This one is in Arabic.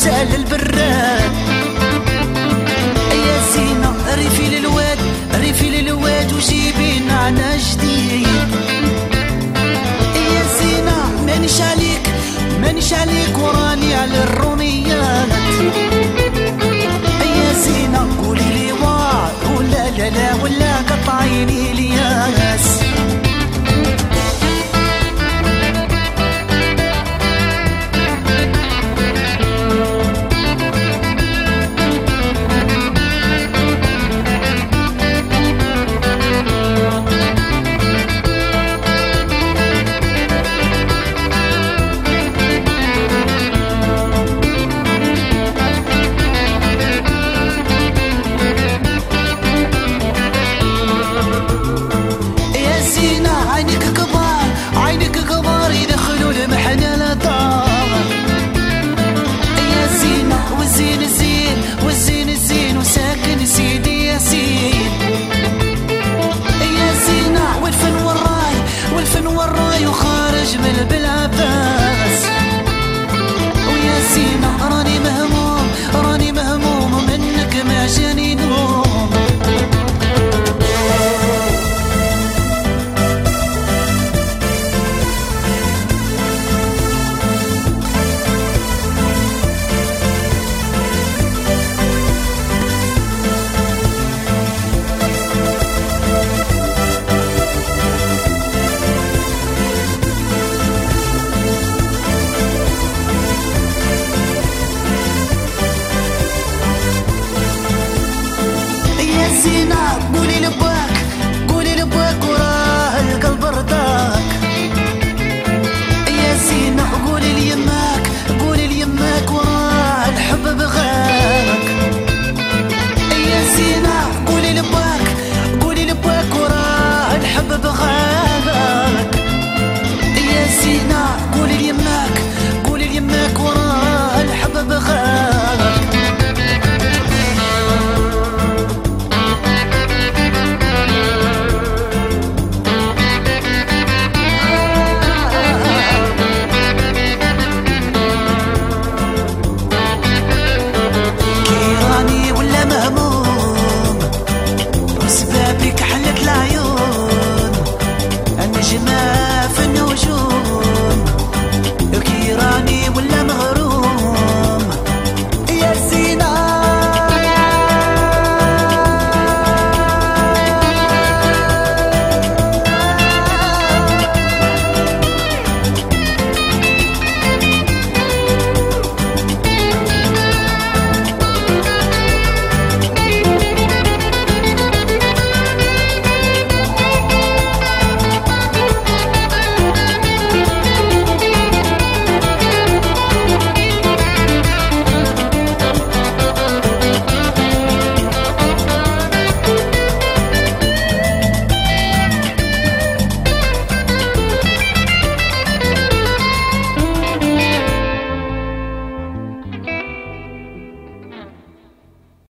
سال البراد يا زينة ريفي للواد ريفي للواد وجيبي نعناع جديد. يا زينة مانيش عليك مانيش عليك وراني belle